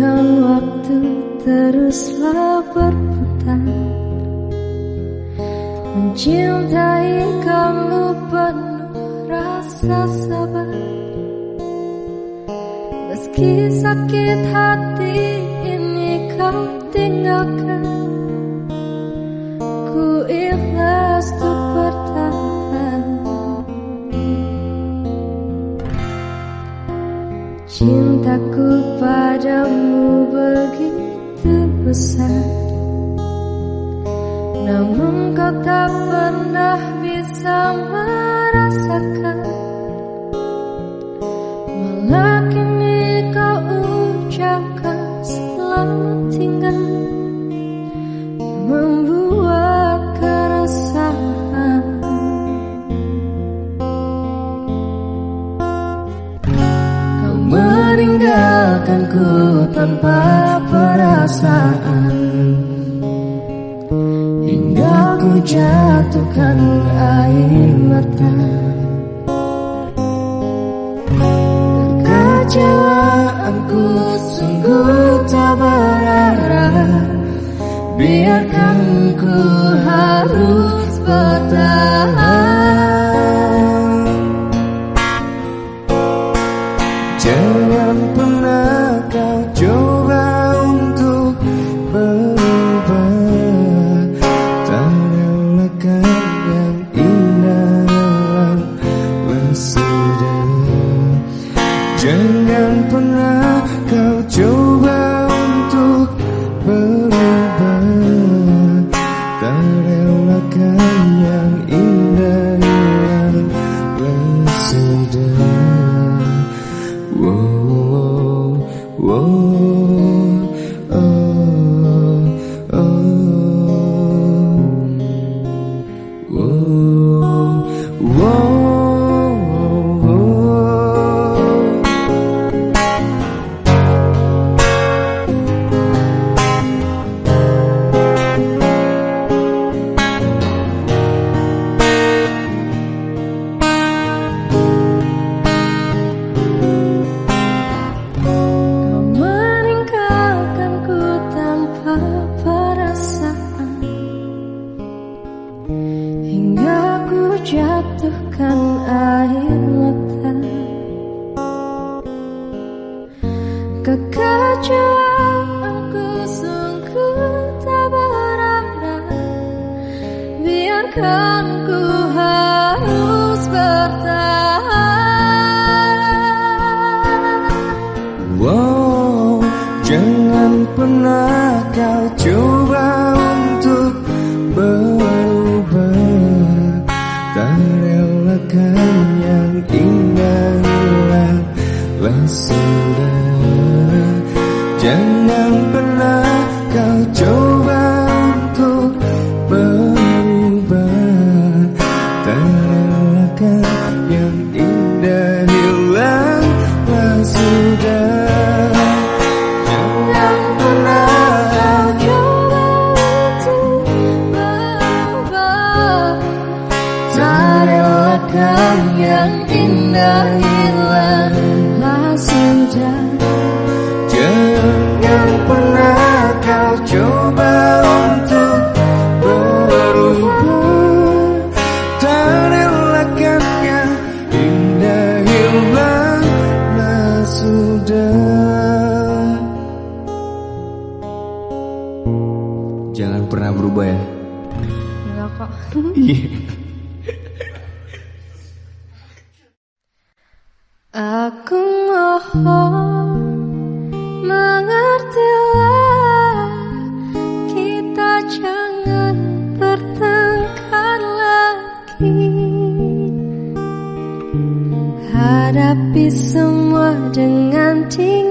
biarkan waktu teruslah berputar Mencintai kamu penuh rasa sabar. Meski sakit hati ini kau tinggalkan Ku ikhlas untuk bertahan. Cintaku padamu besar. Namun kau tak pernah bisa merasakan. Malah kini kau ucapkan selamat tinggal. Membuat keresahan. Kau meninggalkanku tanpa perasaan. Jatuhkan air mata. Kecewaanku sungguh tak berarah. Biarkan ku harus bertahan. Aku mohon mengertilah kita jangan bertengkar lagi. Hadapi semua dengan tinggi.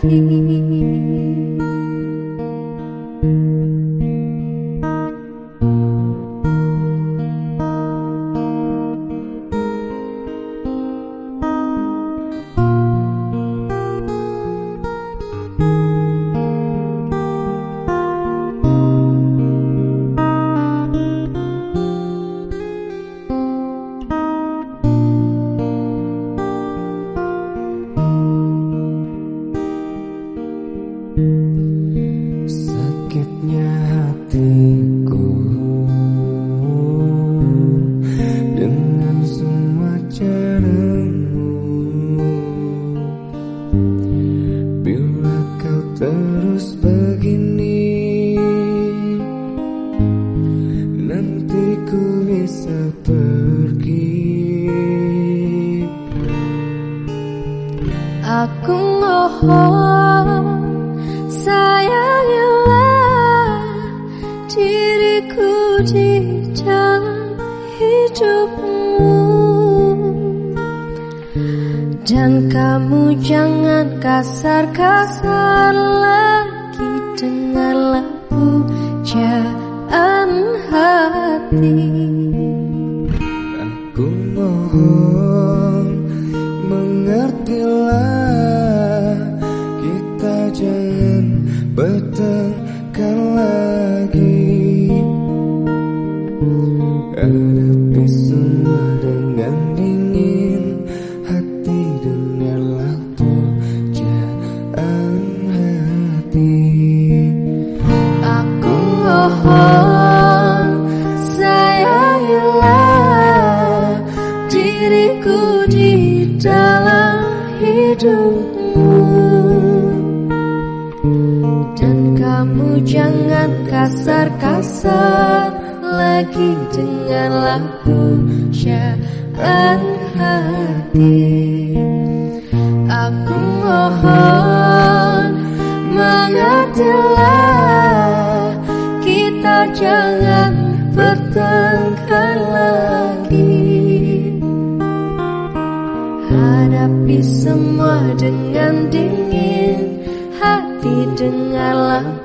听 hati Aku mohon mengertilah Kita jangan bertengkar lagi. Hadapi semua dengan dingin Hati dengarlah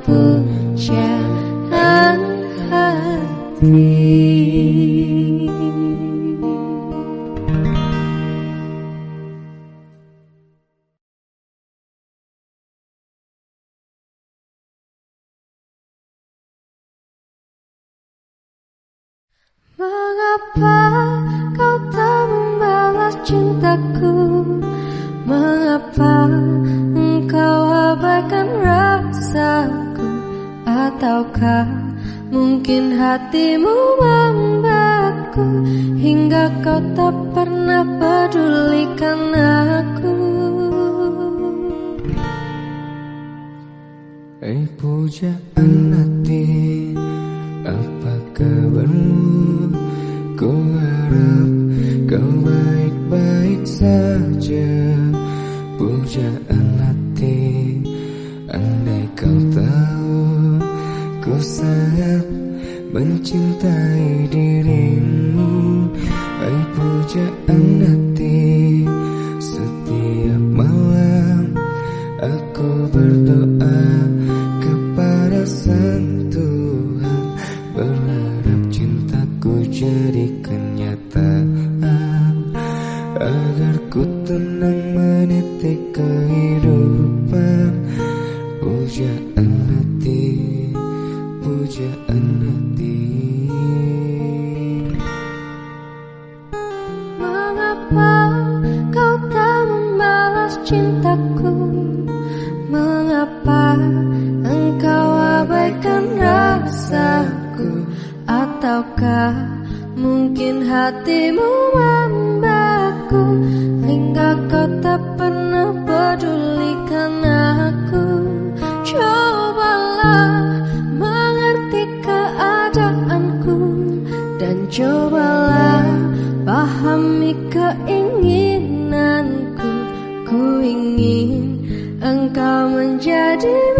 Ataukah mungkin hatimu membaku Hingga kau tak pernah pedulikan aku? Cobalah mengerti keadaanku Dan cobalah pahami keinginanku. Ku ingin engkau menjadi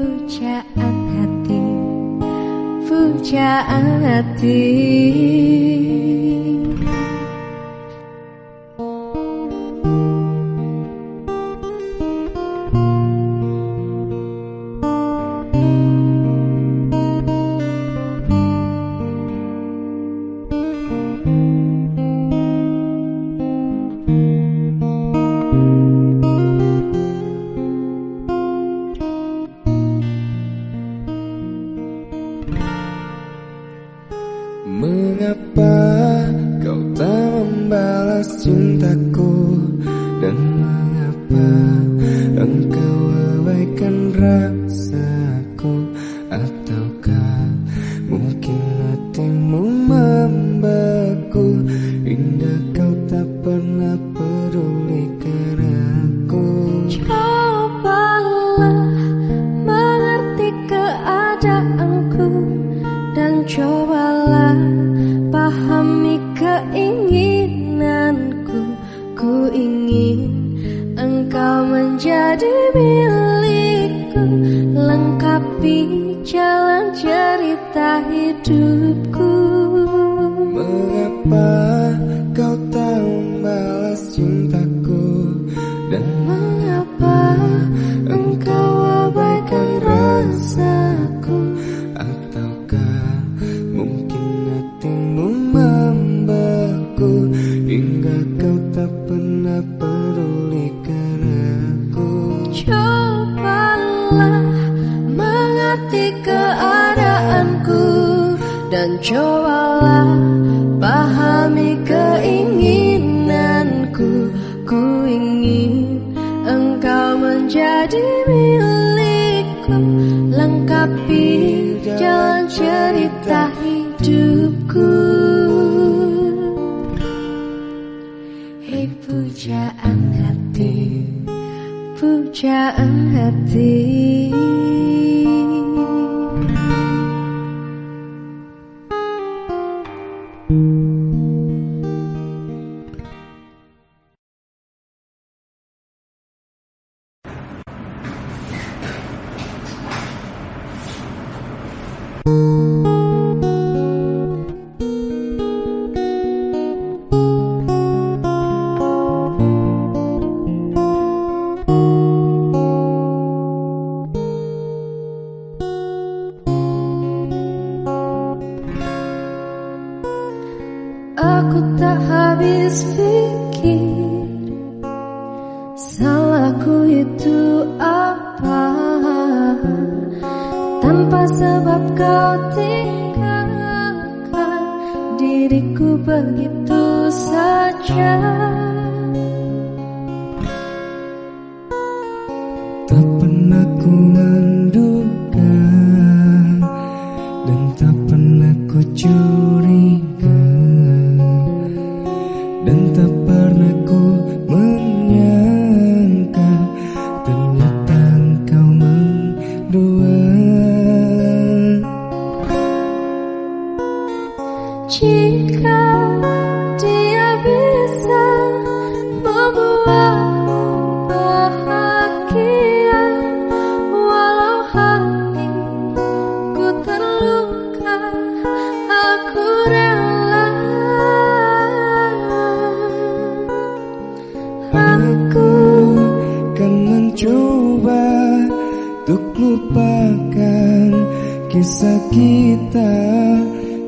pujaan hati pujaan hati.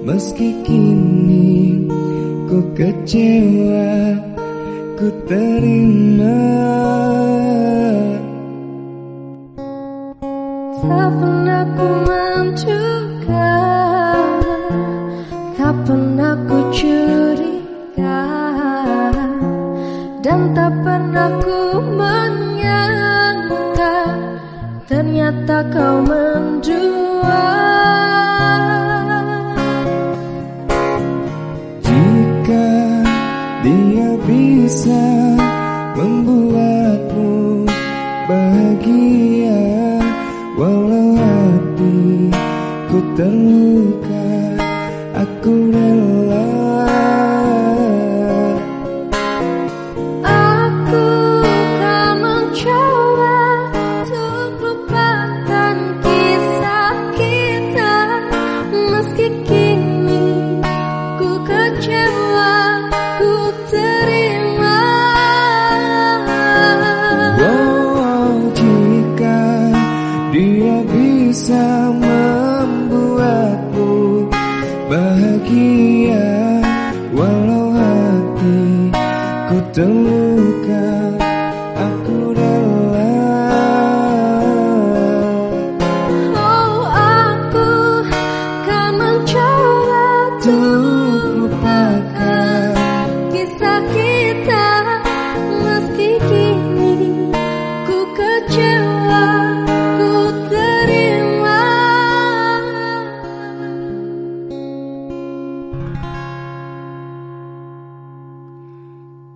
Meski kini ku kecewa Ku terima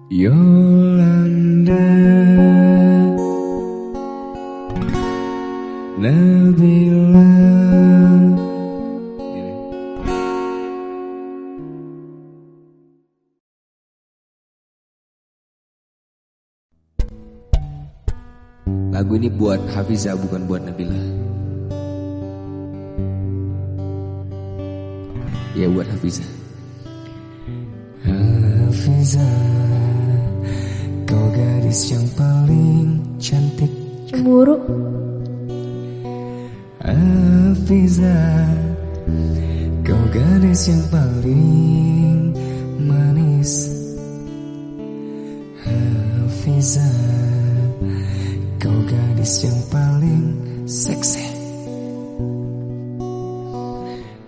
Yolanda Nabila Lagu ini buat Hafiza bukan buat Nabila. Ya buat Hafiza. Hafiza gadis yang paling cantik. Cemburu. Hafiza Kau gadis yang paling manis. Hafiza Kau gadis yang paling seksi.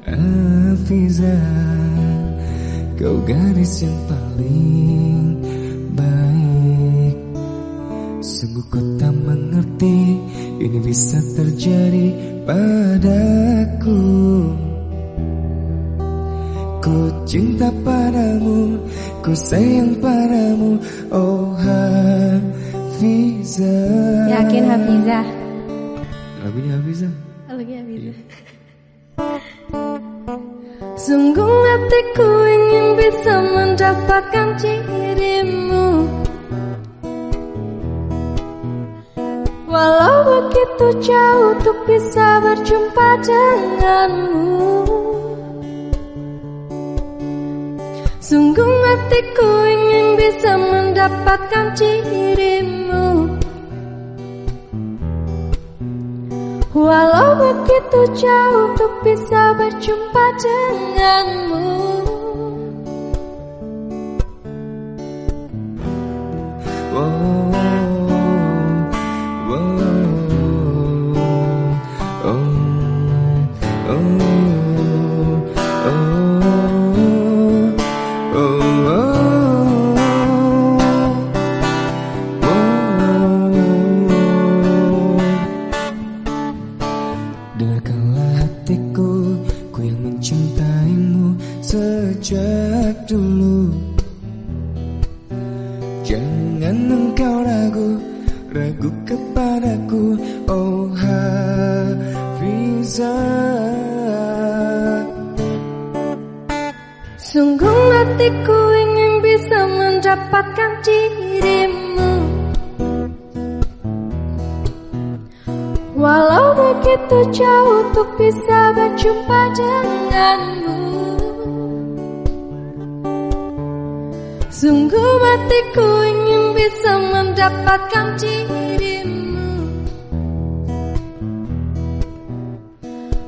Hafiza Kau gadis yang paling Sungguh ku tak mengerti Ini bisa terjadi padaku. Ku cinta padamu Ku sayang padamu Oh Hafiza. Yakin Hafiza? Lagunya Hafiza. Lagunya Hafiza. Sungguh hatiku ingin bisa mendapatkan dirimu begitu jauh untuk bisa berjumpa denganmu. Sungguh hatiku ingin bisa mendapatkan dirimu. Walau begitu jauh untuk bisa berjumpa denganmu berjumpa denganmu. Sungguh hatiku ingin bisa mendapatkan dirimu.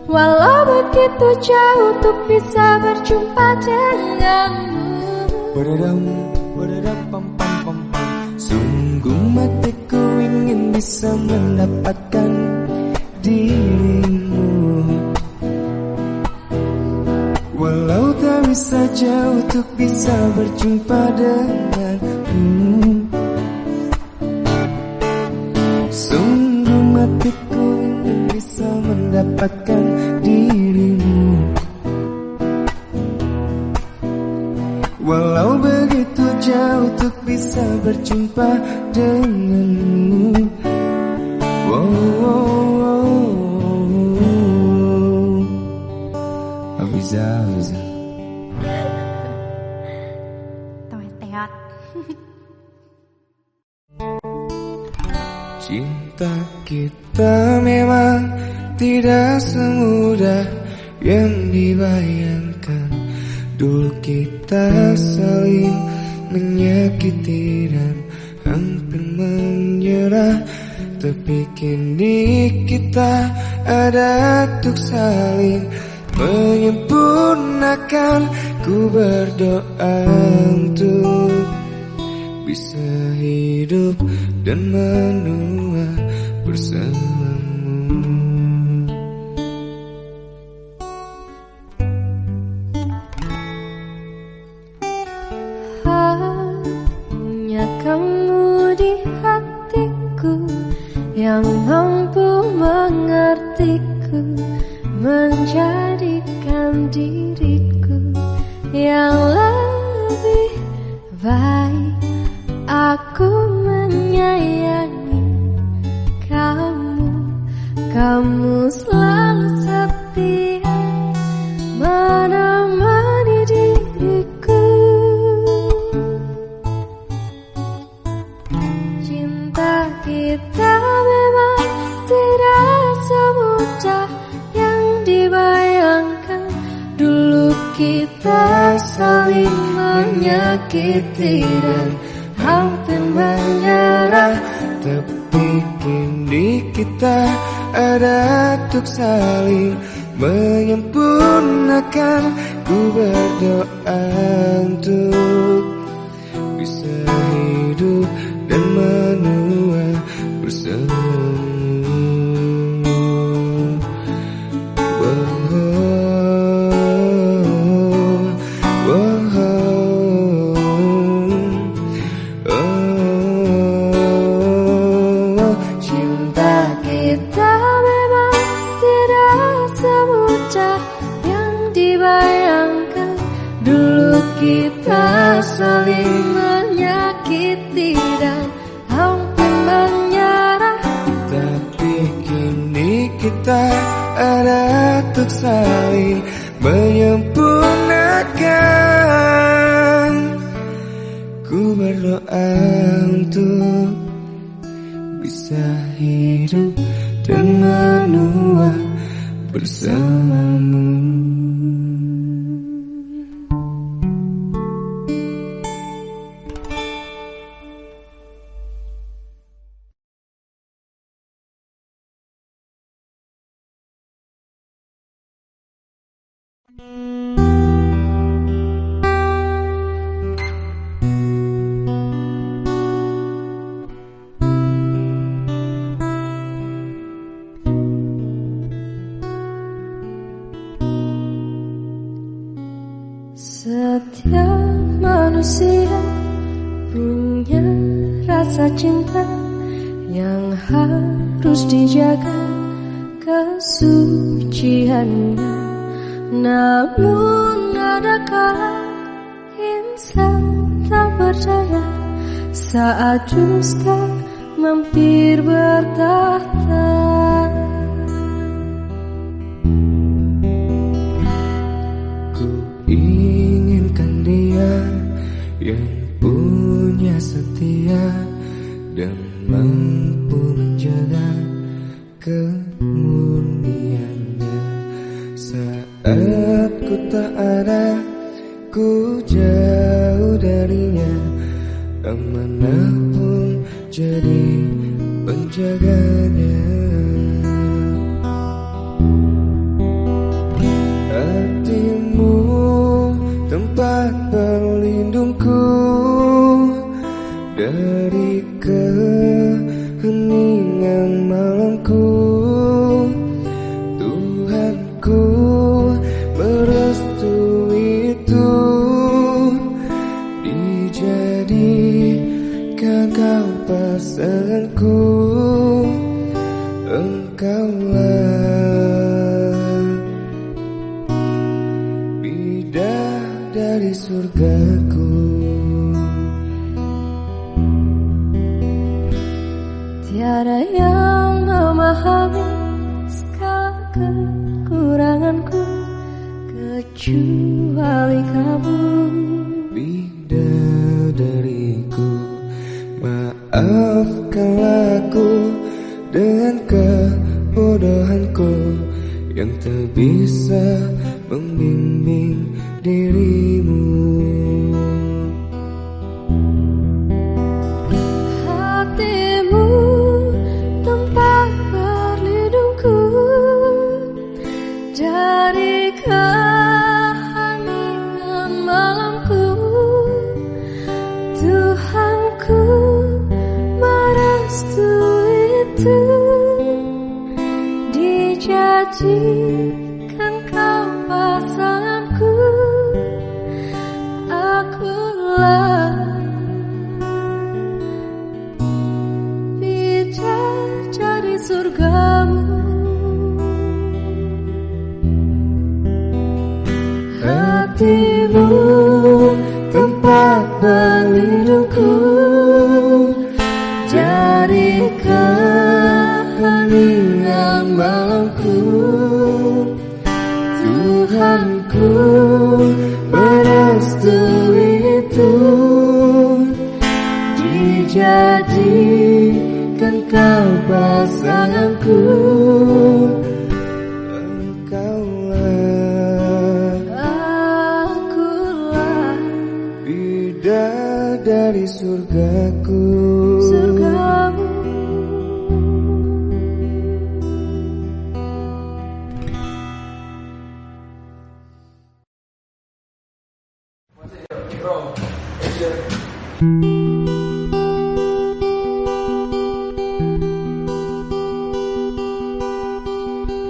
Walau begitu jauh untuk bisa berjumpa denganmu. Badadam, badadam, pam, pam, pam, pam. Sungguh matiku ingin bisa mendapatkan bisa berjumpa denganmu Tapi kini kita ada untuk saling menyempurnakan. Ku berdoa untuk bisa hidup dan menua bersamamu mengertiku menjadikan diriku yang lebih baik. Aku menyayangi kamu kamu selalu menyakiti dan hampir menyerah. Tapi kini kita ada untuk saling menyempurnakan Ku berdoa untuk berdoa untuk bisa hidup dan menua bersamamu dari surgaku Tiada yang memahami skala kekuranganku kecuali kamu. Bidadariku Maafkanlah aku dengan kebodohanku Yang tak bisa membimbing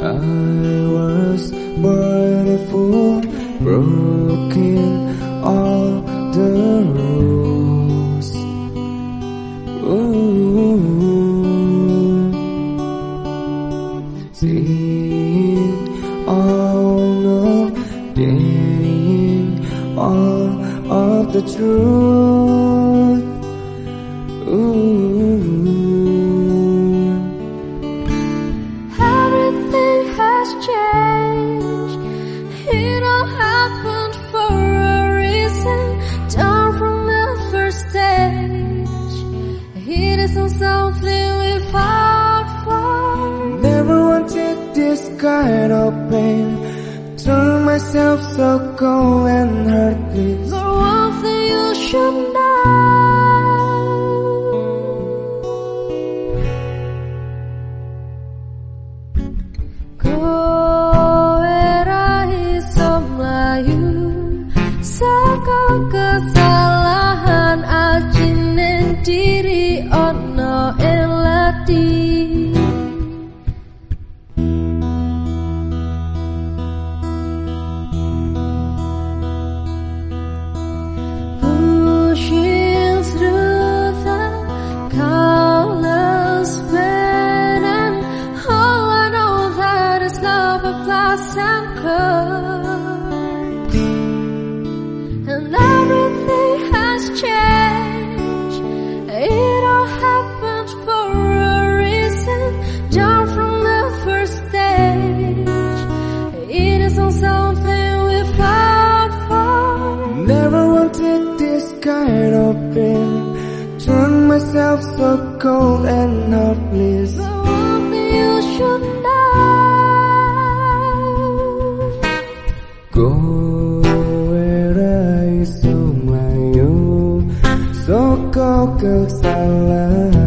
I was fool, broken all the rules. Kesalahan.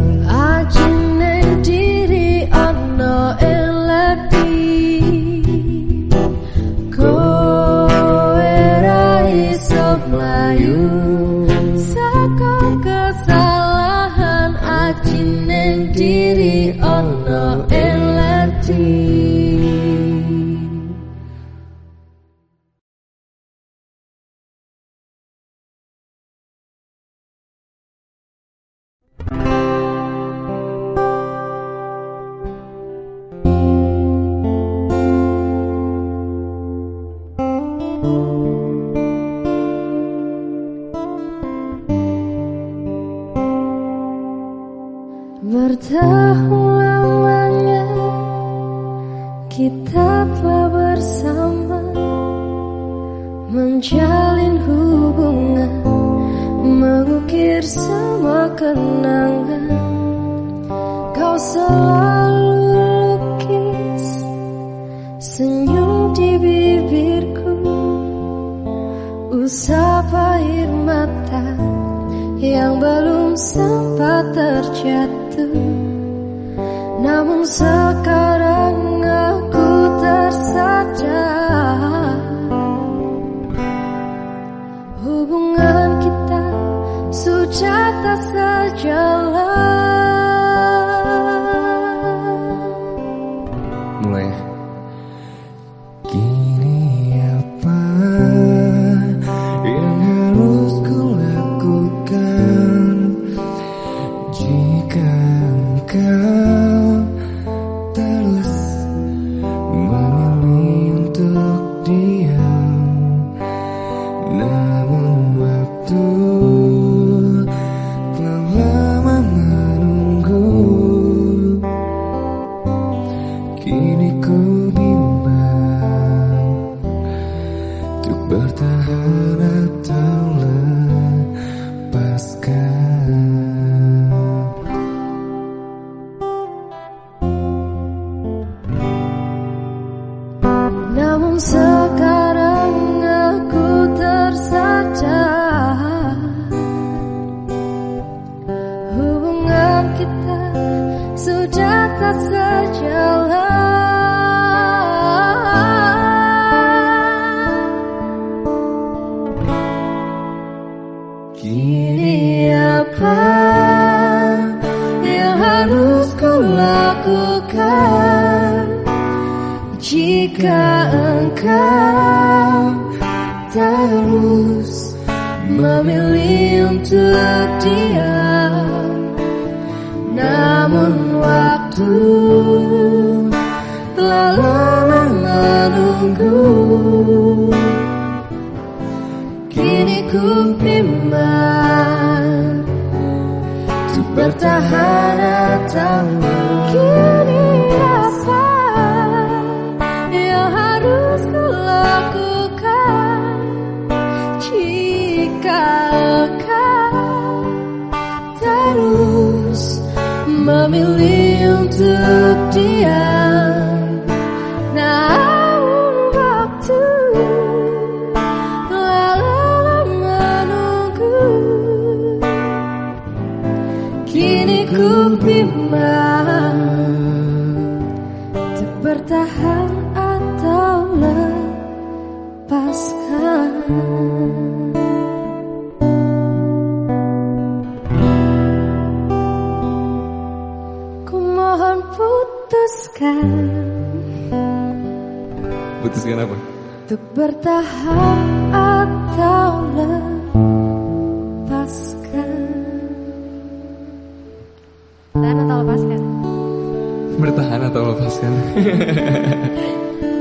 Bertahan atau lepaskan?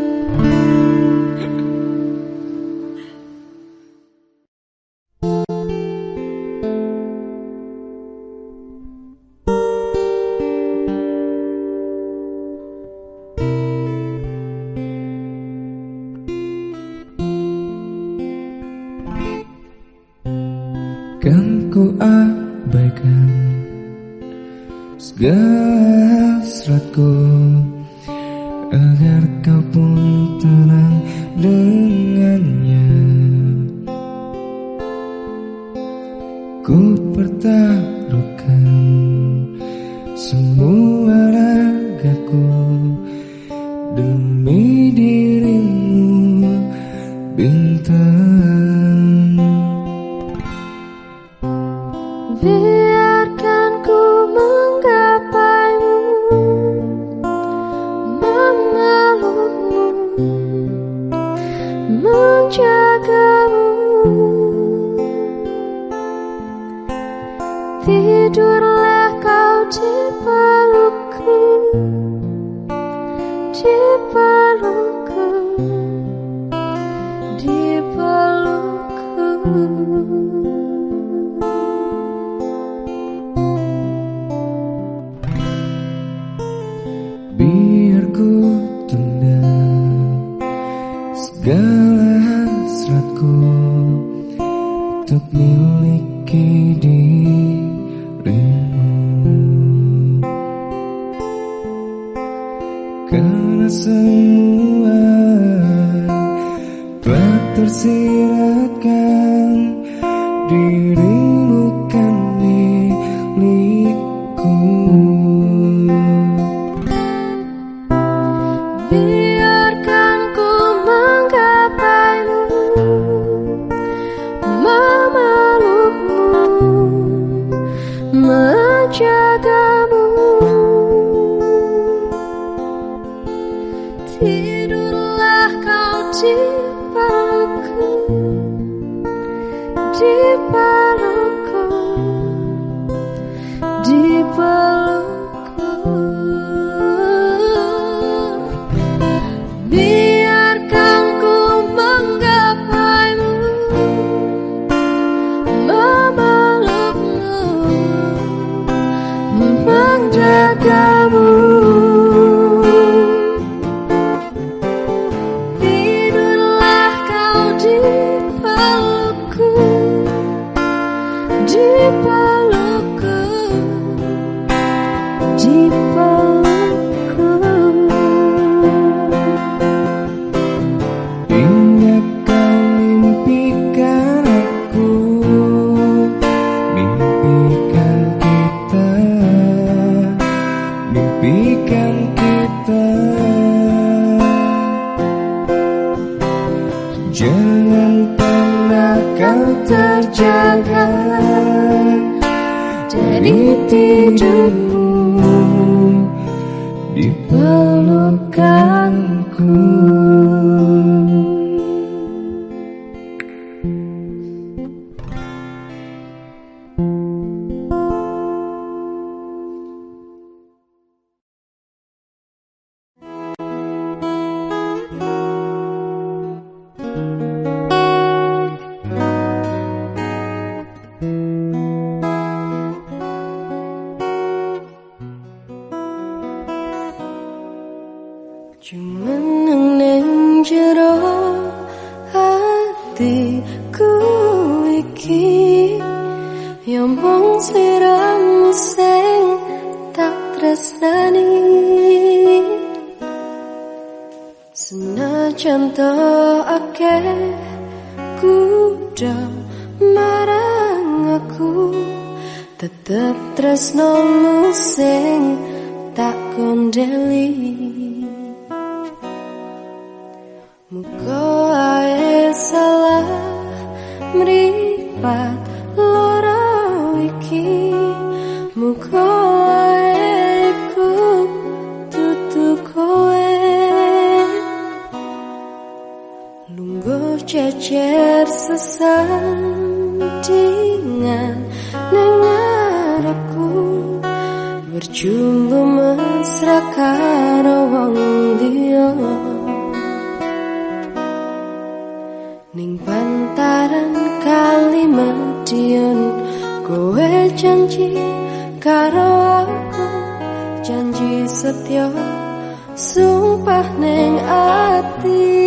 Najanto akeh kuda marang aku. Tetap tresnomu sing tak kondeli. Muka ae salah meripat share sesandingan dengan aku. Berjumpa mesra karo wong liya ning bantaran kali Madiun kowe janji karo aku. Janji setia, sumpah neng ati.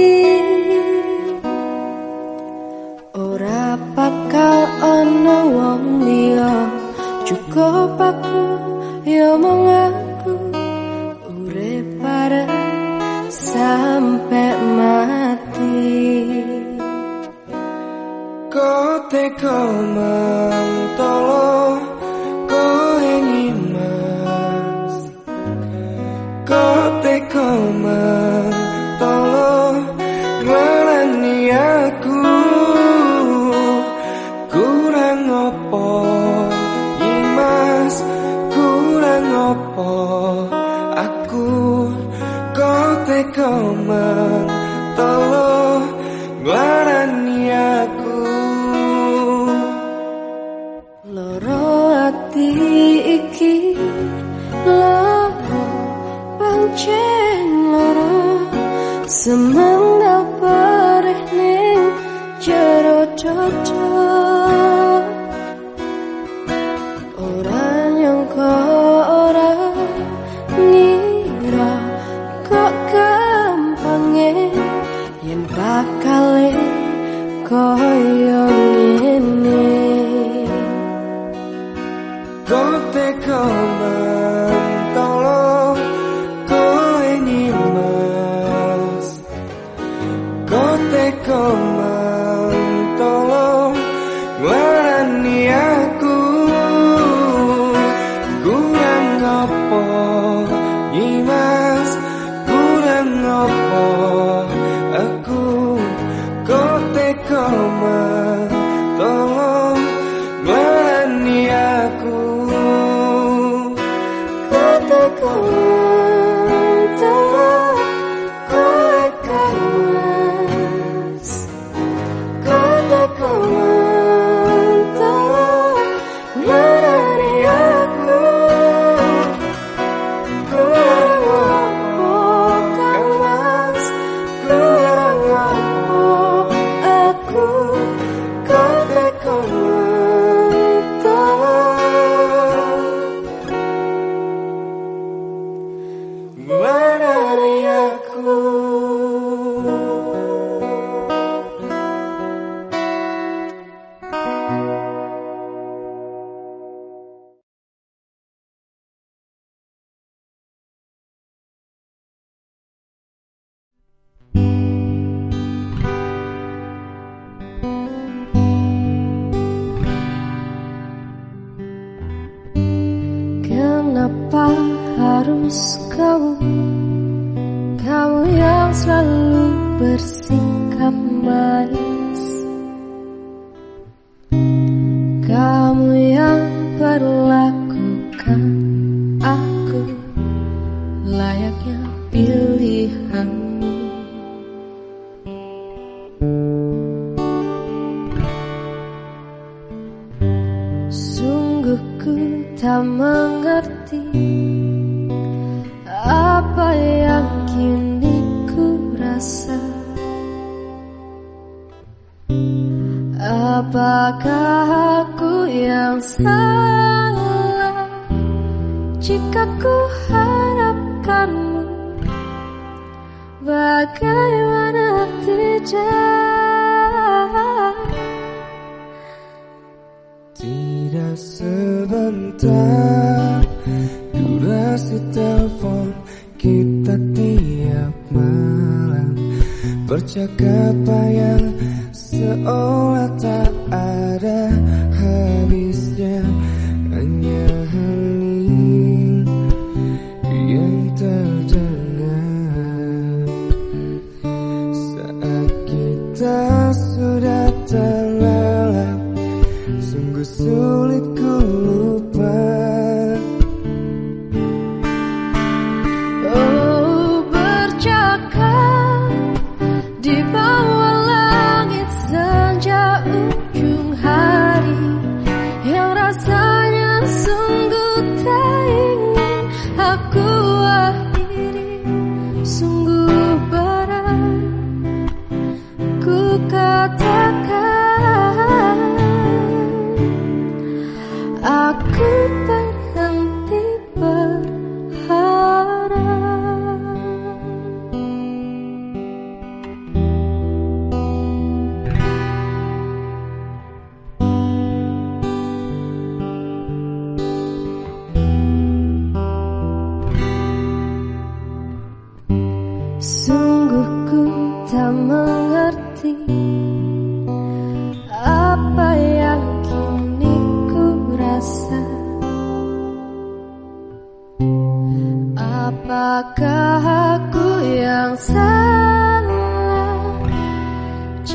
kau mengaku urip para sampai mati. Kau tega mentolong go. Ku tak mengerti Apa yang kini ku rasa. Apakah aku yang salah Jika ku harapkanmu? Bagaimana tidak? sebentar. Durasi telepon kita tiap malam. Percakapan yang seolah tak ada habisnya.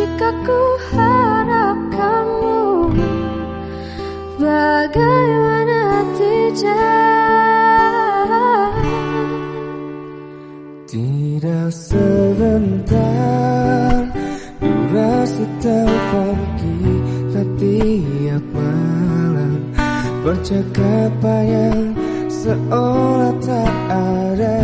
Jika ku harap kamu Bagaimana tidak Tidak sebentar Durasi telepon kita tiap malam Percakapan yang seolah tak ada.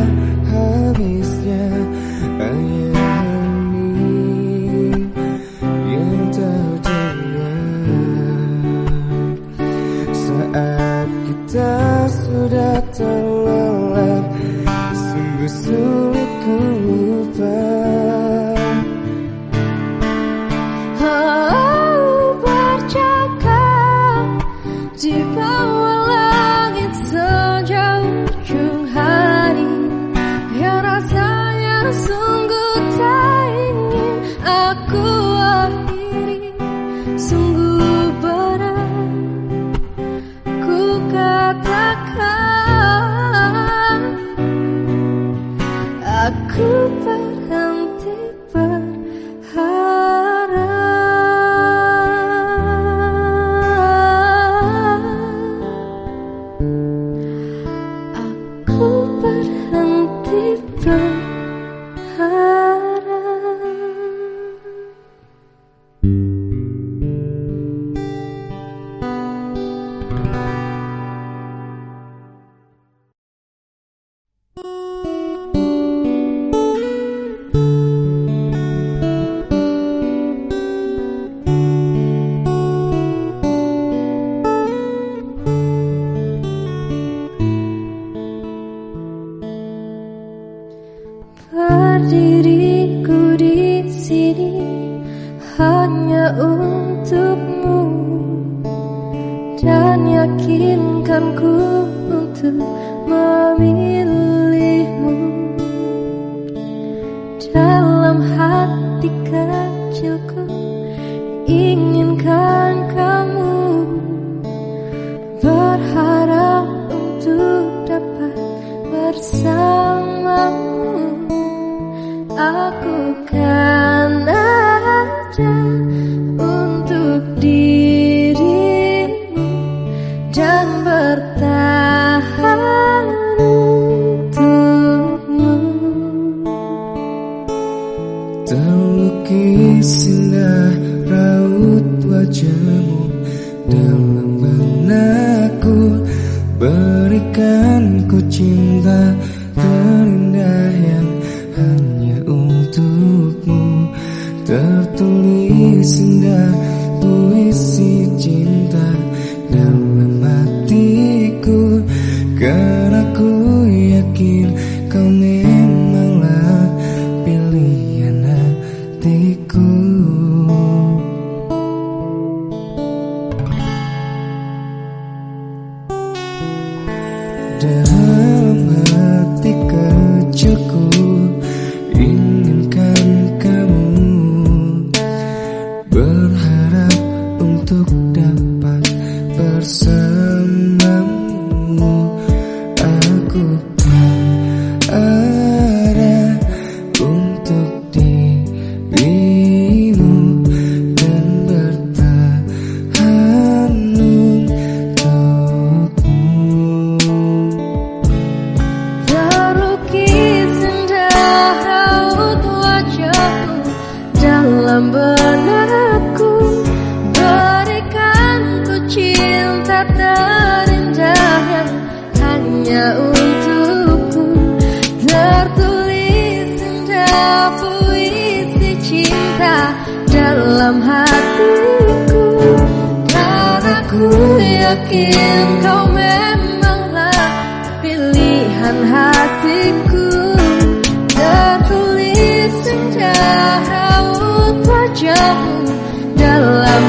memilihmu dalam hati kan? yakin kau memanglah pilihan hatiku. Tertulis indah raut wajahmu dalam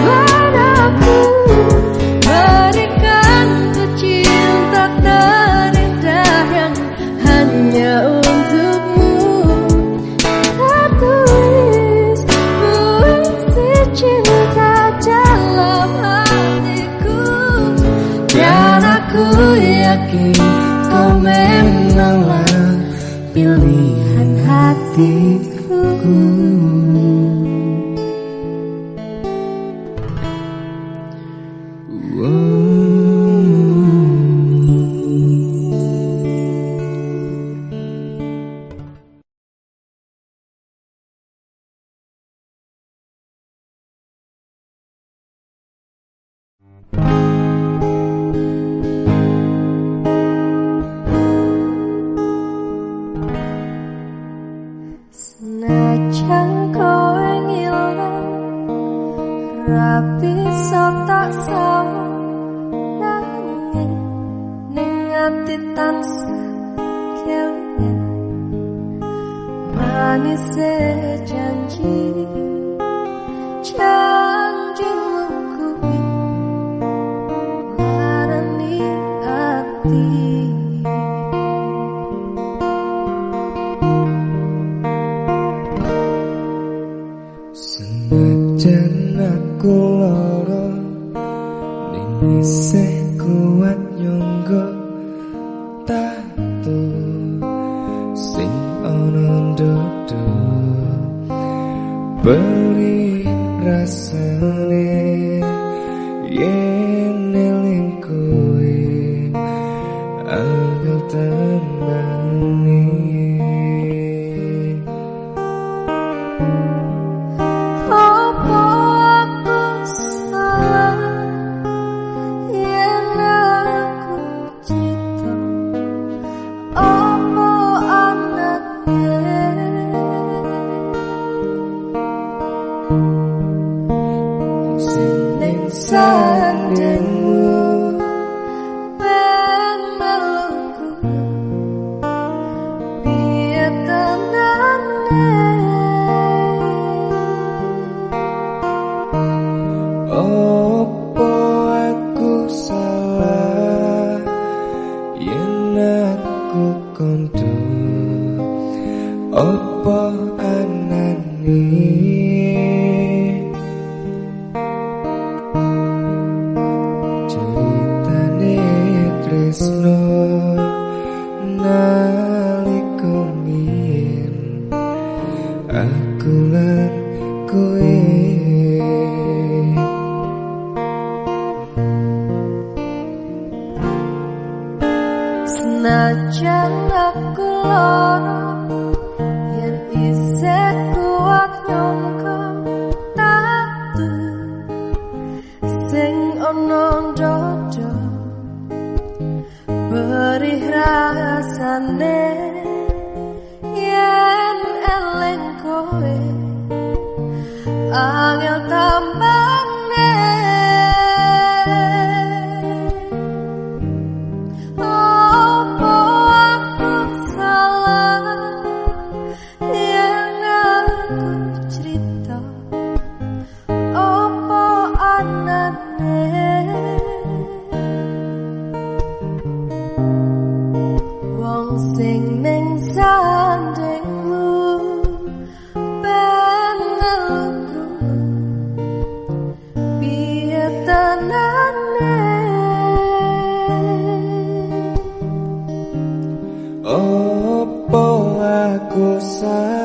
aku salah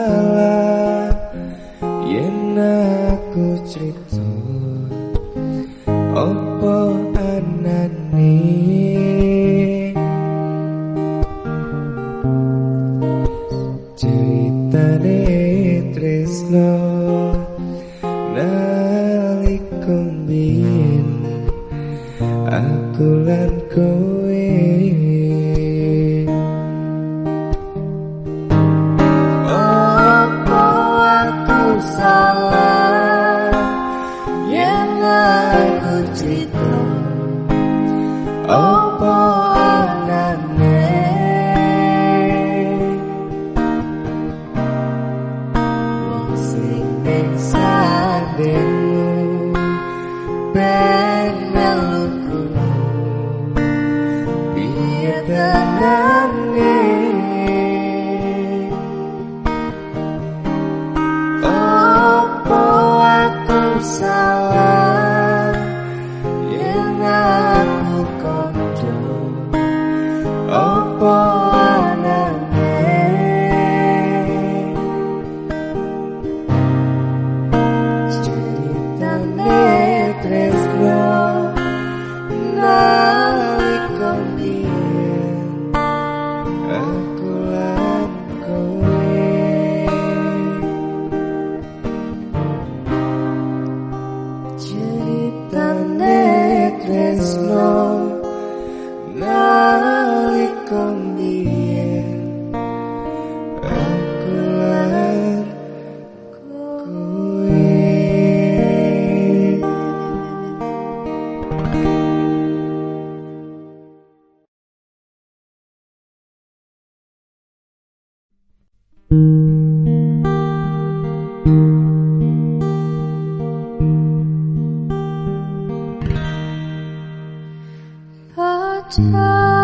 心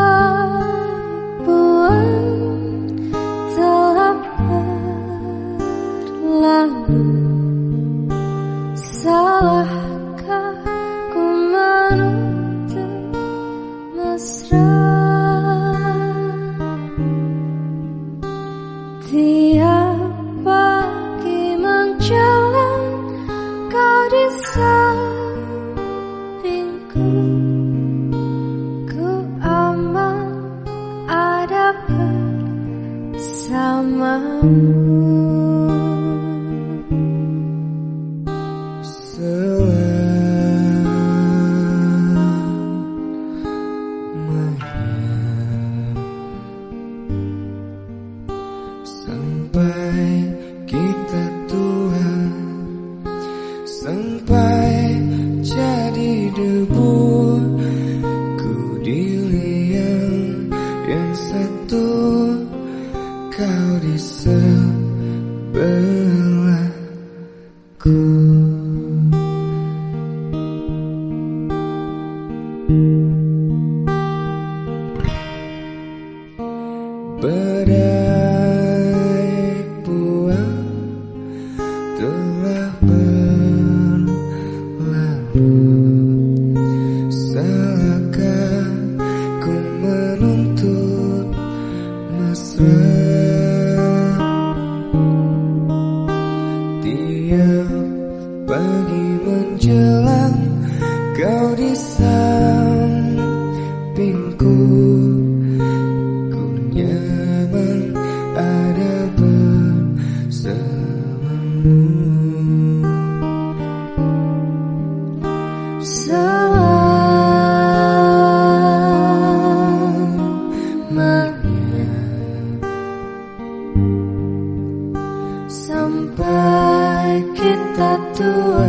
Sampai kita tua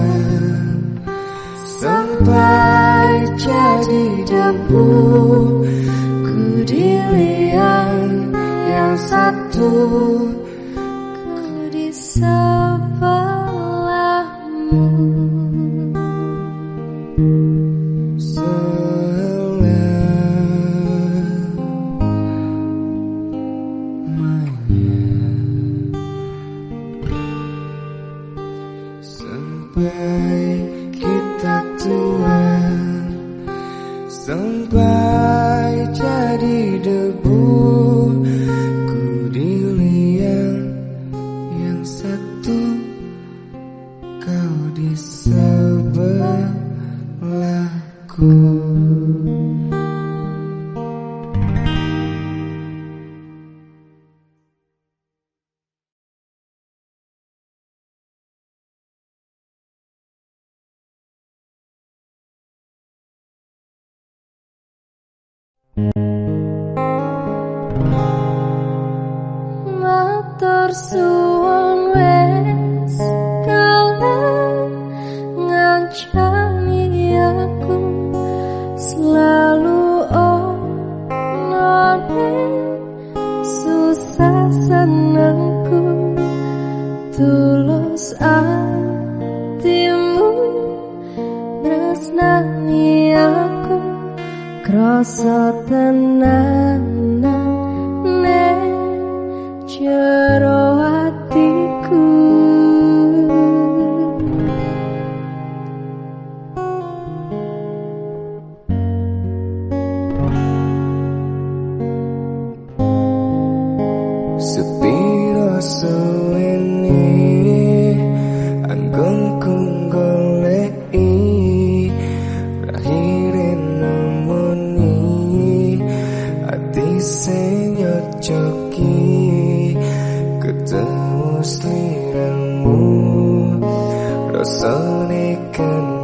Sampai jadi debu Ku dilihat yang satu. Sing nyocoki ketemu sliramu rasane kenap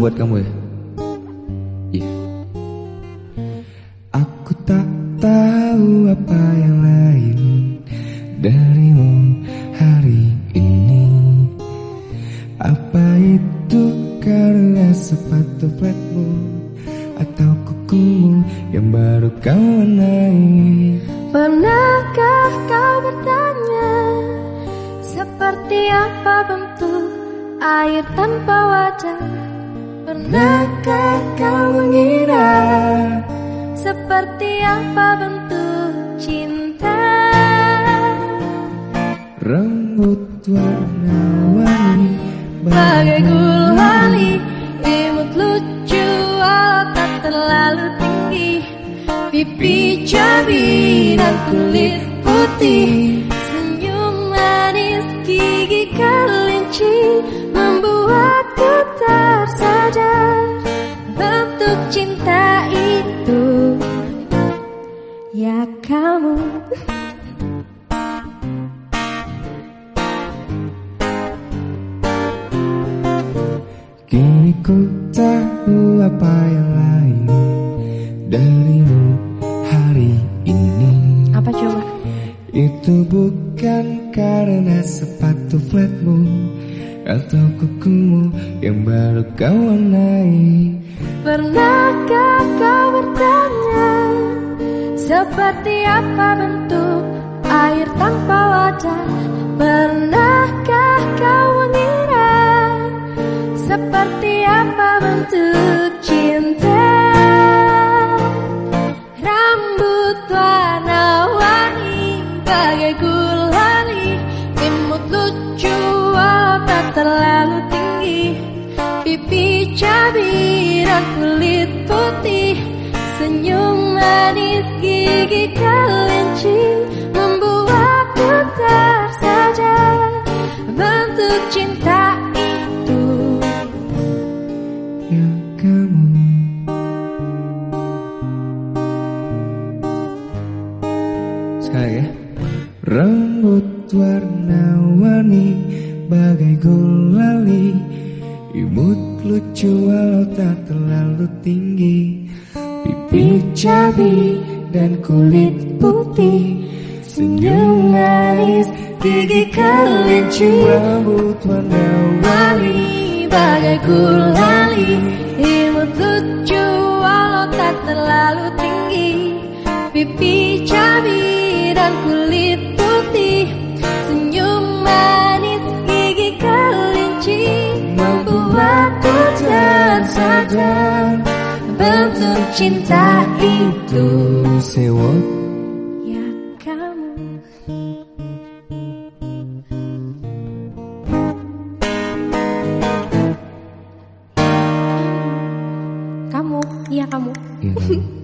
Ini lagu buat kamu Itu bukan karena sepatu flatmu Atau kukumu yang baru kau warnai. Pernahkah kau bertanya Seperti apa bentuk air tanpa wajah Pernahkah kau mengira Seperti apa bentuk cinta Pipi cabi dan kulit putih Senyum manis gigi kelinci Membuatku tersadar Bentuk cinta itu Ya kamu Sekarang ya. Rambut warna-warni bagai gulali Imut lucu walau tak terlalu tinggi. Pipi cabi dan kulit putih Senyum manis gigi kelinci. Rambut warna-warni bagai gulali. Imut lucu walau tak terlalu tinggi. Pipi cabi dan kulit putih Senyum manis dan sadar bentuk cinta itu sewot ya kamu kamu iya kamu, iya kamu.